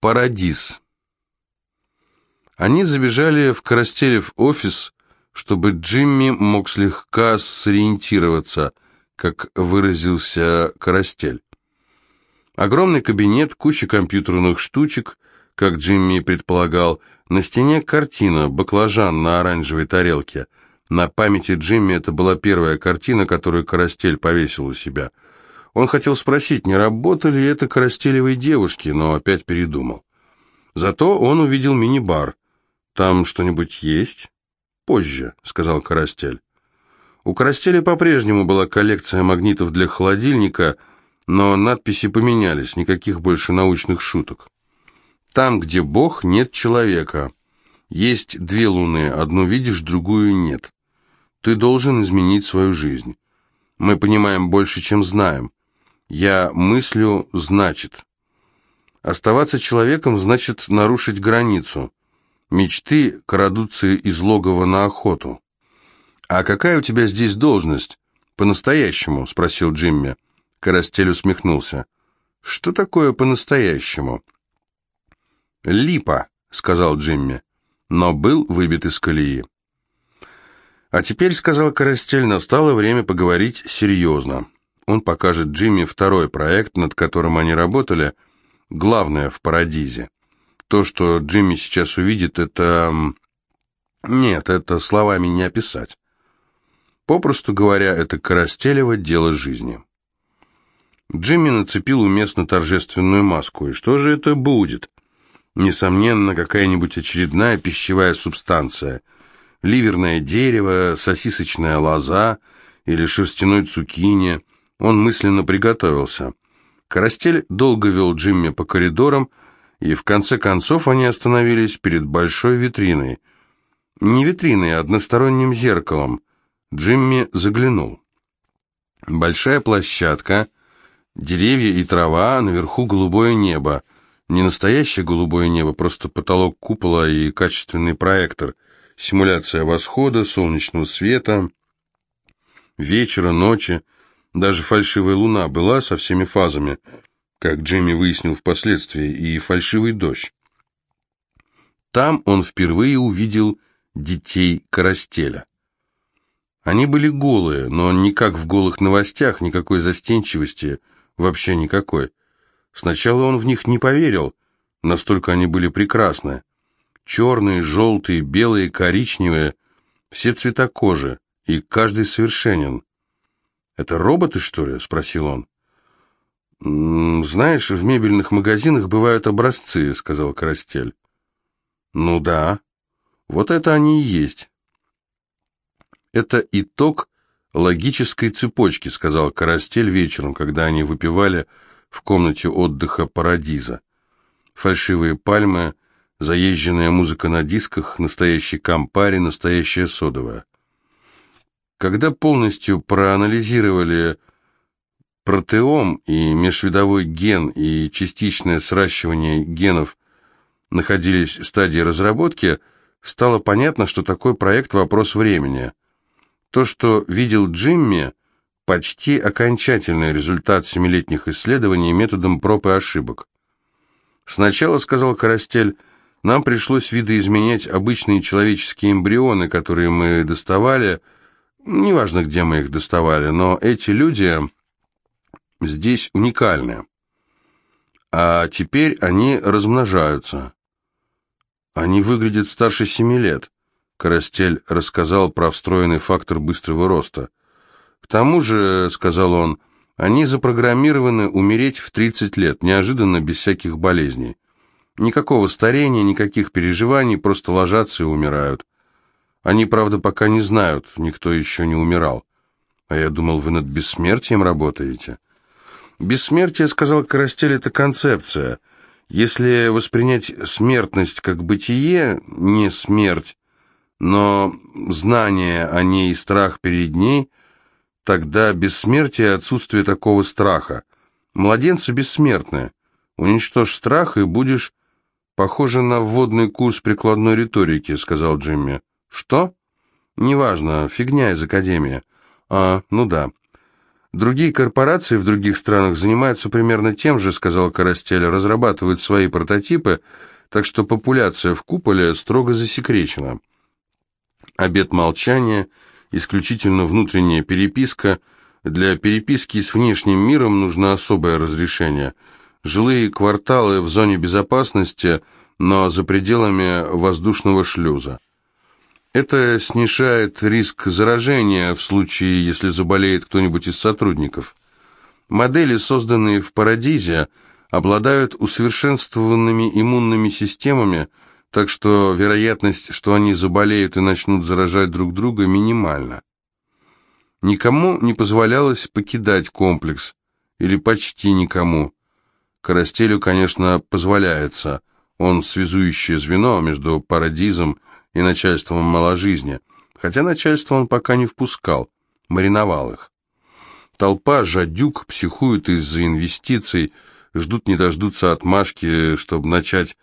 Парадис. Они забежали в Коростелев офис, чтобы Джимми мог слегка сориентироваться, как выразился Коростель. Огромный кабинет, куча компьютерных штучек, как Джимми предполагал, на стене картина «Баклажан на оранжевой тарелке». На памяти Джимми это была первая картина, которую Коростель повесил у себя – он хотел спросить, не работали это коростелевой девушки, но опять передумал. Зато он увидел мини-бар. «Там что-нибудь есть?» «Позже», — сказал Коростель. У Коростеля по-прежнему была коллекция магнитов для холодильника, но надписи поменялись, никаких больше научных шуток. «Там, где Бог, нет человека. Есть две луны, одну видишь, другую нет. Ты должен изменить свою жизнь. Мы понимаем больше, чем знаем. Я мыслю, значит. Оставаться человеком значит нарушить границу. Мечты крадутся из логова на охоту. «А какая у тебя здесь должность?» «По-настоящему?» — спросил Джимми. Карастель усмехнулся. «Что такое по-настоящему?» «Липа», — сказал Джимми, но был выбит из колеи. «А теперь, — сказал Карастель, — настало время поговорить серьезно он покажет Джимми второй проект, над которым они работали, главное в «Парадизе». То, что Джимми сейчас увидит, это... Нет, это словами не описать. Попросту говоря, это Коростелево дело жизни. Джимми нацепил уместно торжественную маску. И что же это будет? Несомненно, какая-нибудь очередная пищевая субстанция. Ливерное дерево, сосисочная лоза или шерстяной цукини – он мысленно приготовился. Карастель долго вел Джимми по коридорам, и в конце концов они остановились перед большой витриной. Не витриной, а односторонним зеркалом. Джимми заглянул. Большая площадка, деревья и трава, а наверху голубое небо. Не настоящее голубое небо, просто потолок купола и качественный проектор. Симуляция восхода, солнечного света, вечера, ночи. Даже фальшивая луна была со всеми фазами, как Джимми выяснил впоследствии, и фальшивый дождь. Там он впервые увидел детей Карастеля. Они были голые, но не как в голых новостях, никакой застенчивости, вообще никакой. Сначала он в них не поверил, настолько они были прекрасны. Черные, желтые, белые, коричневые, все цвета кожи, и каждый совершенен. «Это роботы, что ли?» — спросил он. «Знаешь, в мебельных магазинах бывают образцы», — сказал Карастель. «Ну да. Вот это они и есть». «Это итог логической цепочки», — сказал Карастель вечером, когда они выпивали в комнате отдыха Парадиза. Фальшивые пальмы, заезженная музыка на дисках, настоящий кампари, настоящая содовая. Когда полностью проанализировали протеом и межвидовой ген и частичное сращивание генов находились в стадии разработки, стало понятно, что такой проект – вопрос времени. То, что видел Джимми, почти окончательный результат семилетних исследований методом проб и ошибок. Сначала, сказал Карастель, нам пришлось видоизменять обычные человеческие эмбрионы, которые мы доставали – Неважно, где мы их доставали, но эти люди здесь уникальны. А теперь они размножаются. Они выглядят старше семи лет. Карастель рассказал про встроенный фактор быстрого роста. К тому же, сказал он, они запрограммированы умереть в 30 лет, неожиданно, без всяких болезней. Никакого старения, никаких переживаний, просто ложатся и умирают. Они, правда, пока не знают, никто еще не умирал. А я думал, вы над бессмертием работаете. Бессмертие, сказал Карастель, это концепция. Если воспринять смертность как бытие, не смерть, но знание о ней и страх перед ней, тогда бессмертие – отсутствие такого страха. Младенцы бессмертны. Уничтожь страх, и будешь похоже на вводный курс прикладной риторики, сказал Джимми. «Что?» «Неважно, фигня из Академии». «А, ну да. Другие корпорации в других странах занимаются примерно тем же, сказал Карастель, разрабатывают свои прототипы, так что популяция в куполе строго засекречена. Обед молчания, исключительно внутренняя переписка. Для переписки с внешним миром нужно особое разрешение. Жилые кварталы в зоне безопасности, но за пределами воздушного шлюза. Это снижает риск заражения в случае, если заболеет кто-нибудь из сотрудников. Модели, созданные в Парадизе, обладают усовершенствованными иммунными системами, так что вероятность, что они заболеют и начнут заражать друг друга, минимальна. Никому не позволялось покидать комплекс, или почти никому. Карастелю, конечно, позволяется, он связующее звено между Парадизом и начальством маложизни, хотя начальство он пока не впускал, мариновал их. Толпа жадюк психует из-за инвестиций, ждут не дождутся отмашки, чтобы начать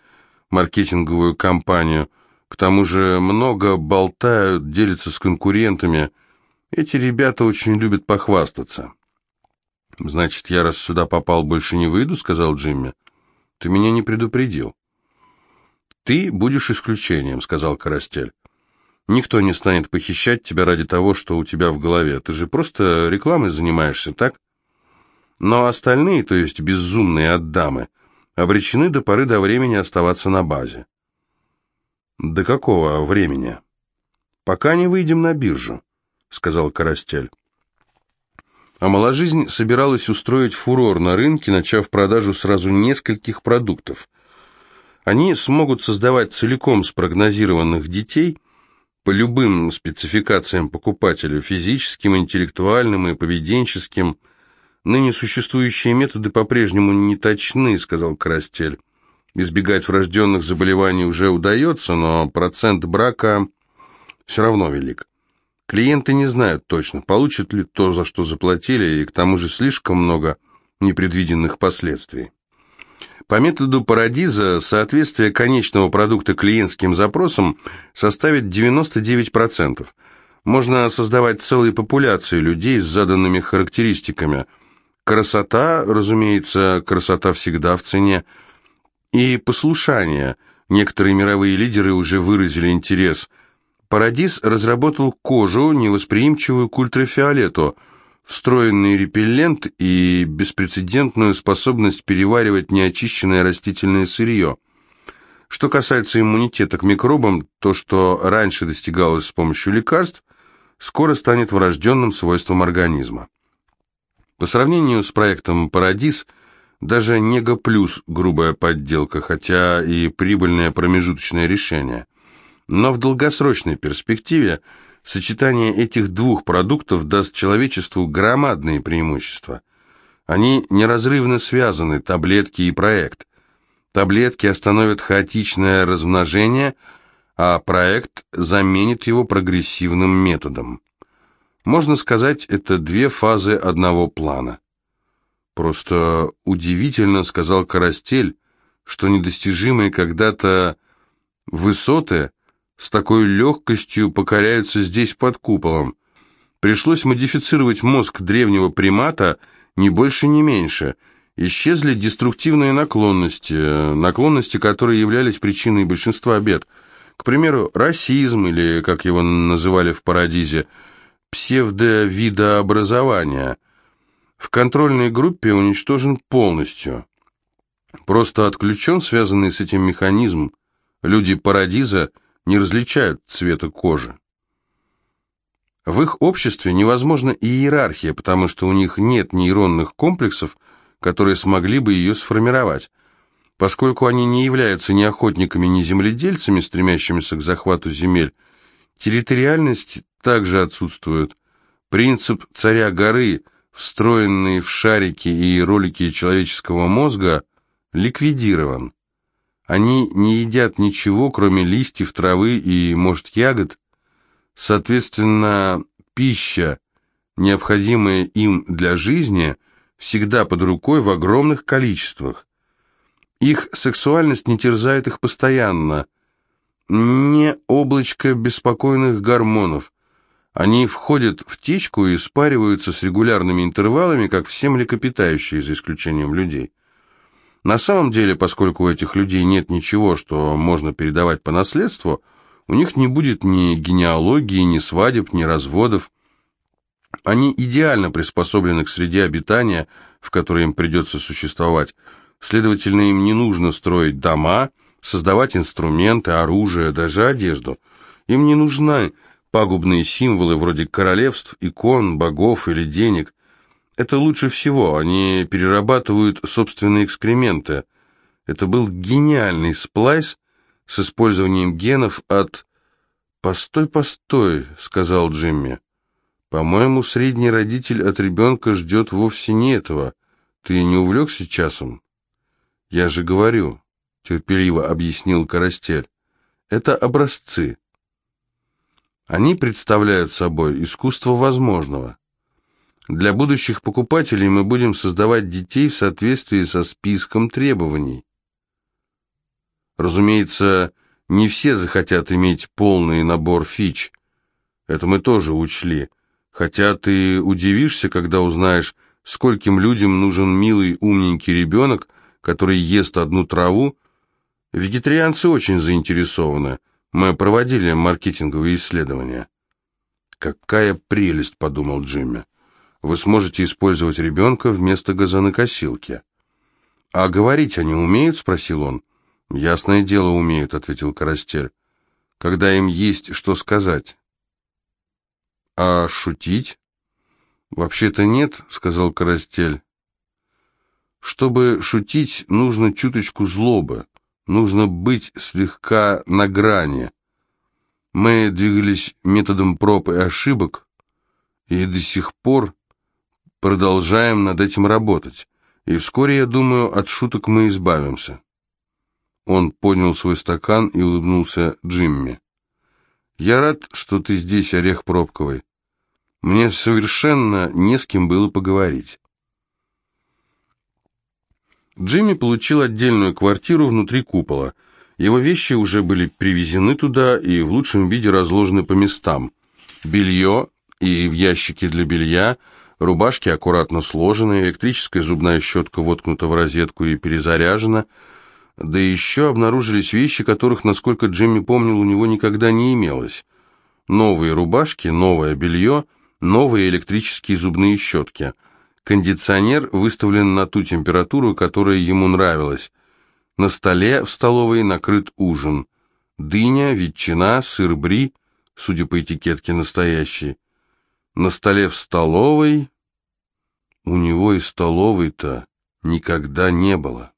маркетинговую кампанию. К тому же много болтают, делятся с конкурентами. Эти ребята очень любят похвастаться. «Значит, я раз сюда попал, больше не выйду?» — сказал Джимми. «Ты меня не предупредил». «Ты будешь исключением», — сказал Карастель. «Никто не станет похищать тебя ради того, что у тебя в голове. Ты же просто рекламой занимаешься, так?» Но остальные, то есть безумные отдамы, обречены до поры до времени оставаться на базе. «До какого времени?» «Пока не выйдем на биржу», — сказал Карастель. А маложизнь собиралась устроить фурор на рынке, начав продажу сразу нескольких продуктов. Они смогут создавать целиком спрогнозированных детей по любым спецификациям покупателя, физическим, интеллектуальным и поведенческим. Ныне существующие методы по-прежнему не точны, сказал Карастель. Избегать врожденных заболеваний уже удается, но процент брака все равно велик. Клиенты не знают точно, получат ли то, за что заплатили, и к тому же слишком много непредвиденных последствий. По методу Парадиза соответствие конечного продукта клиентским запросам составит 99%. Можно создавать целые популяции людей с заданными характеристиками. Красота, разумеется, красота всегда в цене. И послушание. Некоторые мировые лидеры уже выразили интерес. Парадиз разработал кожу, невосприимчивую к ультрафиолету – встроенный репеллент и беспрецедентную способность переваривать неочищенное растительное сырье. Что касается иммунитета к микробам, то, что раньше достигалось с помощью лекарств, скоро станет врожденным свойством организма. По сравнению с проектом «Парадис», даже Нега Плюс – грубая подделка, хотя и прибыльное промежуточное решение. Но в долгосрочной перспективе – Сочетание этих двух продуктов даст человечеству громадные преимущества. Они неразрывно связаны, таблетки и проект. Таблетки остановят хаотичное размножение, а проект заменит его прогрессивным методом. Можно сказать, это две фазы одного плана. Просто удивительно, сказал Карастель, что недостижимые когда-то высоты с такой легкостью покоряются здесь под куполом. Пришлось модифицировать мозг древнего примата ни больше, ни меньше. Исчезли деструктивные наклонности, наклонности, которые являлись причиной большинства бед. К примеру, расизм, или, как его называли в Парадизе, псевдовидообразование. В контрольной группе уничтожен полностью. Просто отключен связанный с этим механизм. Люди Парадиза – не различают цвета кожи. В их обществе невозможна иерархия, потому что у них нет нейронных комплексов, которые смогли бы ее сформировать. Поскольку они не являются ни охотниками, ни земледельцами, стремящимися к захвату земель, территориальность также отсутствует. Принцип царя горы, встроенный в шарики и ролики человеческого мозга, ликвидирован. Они не едят ничего, кроме листьев, травы и, может, ягод. Соответственно, пища, необходимая им для жизни, всегда под рукой в огромных количествах. Их сексуальность не терзает их постоянно. Не облачко беспокойных гормонов. Они входят в течку и спариваются с регулярными интервалами, как все млекопитающие, за исключением людей. На самом деле, поскольку у этих людей нет ничего, что можно передавать по наследству, у них не будет ни генеалогии, ни свадеб, ни разводов. Они идеально приспособлены к среде обитания, в которой им придется существовать. Следовательно, им не нужно строить дома, создавать инструменты, оружие, даже одежду. Им не нужны пагубные символы вроде королевств, икон, богов или денег. Это лучше всего, они перерабатывают собственные экскременты. Это был гениальный сплайс с использованием генов от... «Постой, постой», — сказал Джимми. «По-моему, средний родитель от ребенка ждет вовсе не этого. Ты не увлекся часом?» «Я же говорю», — терпеливо объяснил Карастель. «Это образцы. Они представляют собой искусство возможного. Для будущих покупателей мы будем создавать детей в соответствии со списком требований. Разумеется, не все захотят иметь полный набор фич. Это мы тоже учли. Хотя ты удивишься, когда узнаешь, скольким людям нужен милый умненький ребенок, который ест одну траву. Вегетарианцы очень заинтересованы. Мы проводили маркетинговые исследования. «Какая прелесть!» — подумал Джимми. «Вы сможете использовать ребенка вместо газонокосилки». «А говорить они умеют?» — спросил он. «Ясное дело, умеют», — ответил Карастель. «Когда им есть что сказать». «А шутить?» «Вообще-то нет», — сказал Карастель. «Чтобы шутить, нужно чуточку злобы, нужно быть слегка на грани. Мы двигались методом проб и ошибок, и до сих пор продолжаем над этим работать, и вскоре, я думаю, от шуток мы избавимся». Он поднял свой стакан и улыбнулся Джимми. «Я рад, что ты здесь, Орех Пробковый. Мне совершенно не с кем было поговорить». Джимми получил отдельную квартиру внутри купола. Его вещи уже были привезены туда и в лучшем виде разложены по местам. Белье и в ящике для белья, рубашки аккуратно сложены, электрическая зубная щетка воткнута в розетку и перезаряжена – да еще обнаружились вещи, которых, насколько Джимми помнил, у него никогда не имелось. Новые рубашки, новое белье, новые электрические зубные щетки. Кондиционер выставлен на ту температуру, которая ему нравилась. На столе в столовой накрыт ужин. Дыня, ветчина, сыр бри, судя по этикетке, настоящий. На столе в столовой... У него и столовой-то никогда не было.